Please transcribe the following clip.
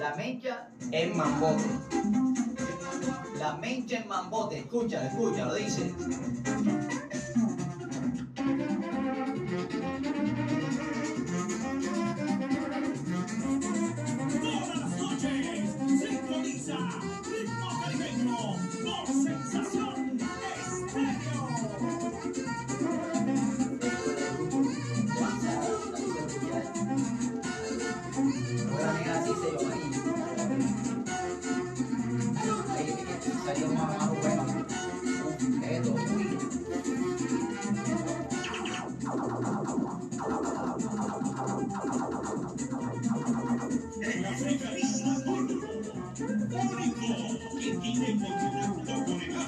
La mecha en mambote. La mecha en mambote. Escúchalo, escúchalo, dice. Todas las noches, sintoniza Ritmo Caribeño por Ahora venga así se lo ahí. Salió más más bueno. Único, que tiene contenido